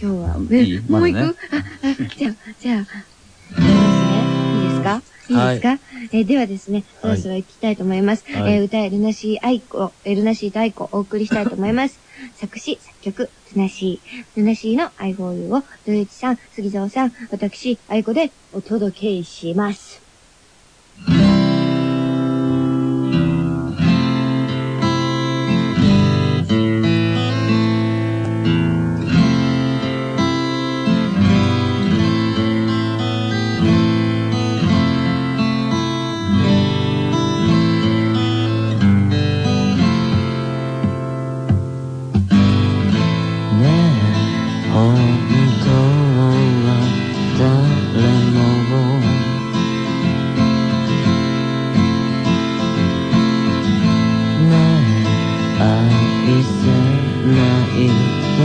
今日は。いい？えもう行く、まだねあ、あ、じゃあ、じゃあ、いきますね。いいですか？いいですか、えーではですね、そろそろ行きたいと思います。はいえー歌えルナシー愛子、えールナシーと愛子お送りしたいと思います。作詞、作曲、ルナシー。ルナシーの I for You を、ドイチさん、杉蔵さん、私、愛子でお届けします。愛せないと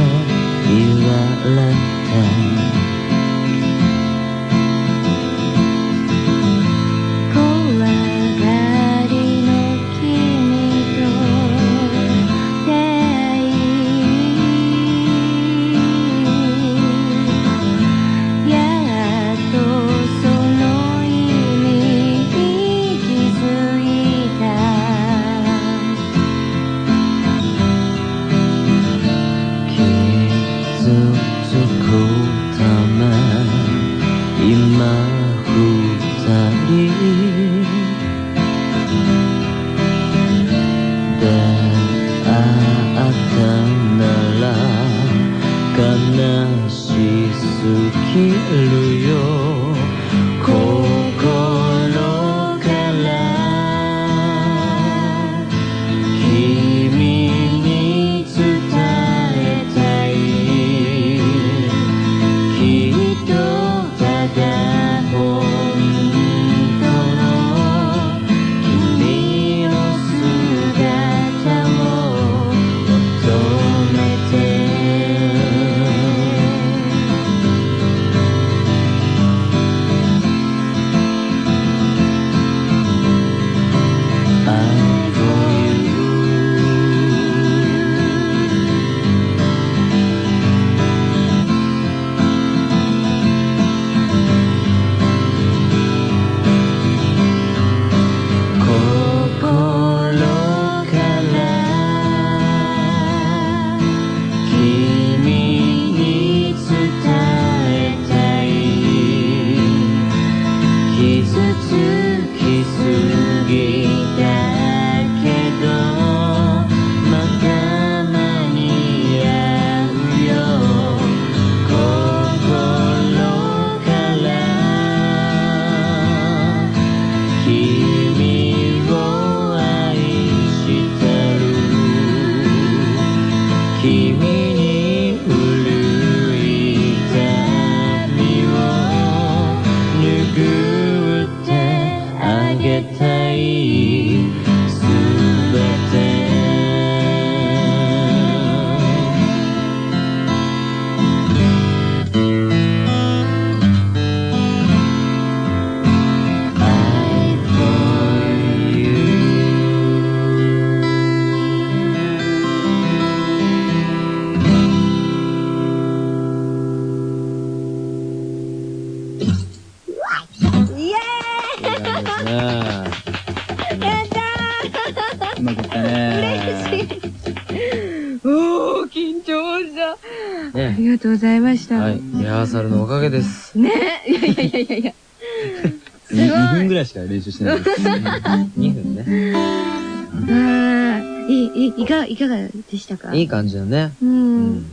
言われた。二人出会ったなら悲しすぎる君に古い痛みを拭ってあげたい。緊張した。あねりがとうございました。はい、リハーサルのおかげです。ねいやいやいやいやいや。すごい。2分ぐらいしか練習してないです。2分ね。あーいい、いい、いかが、いかがでしたか？いい感じだね。う。うんん。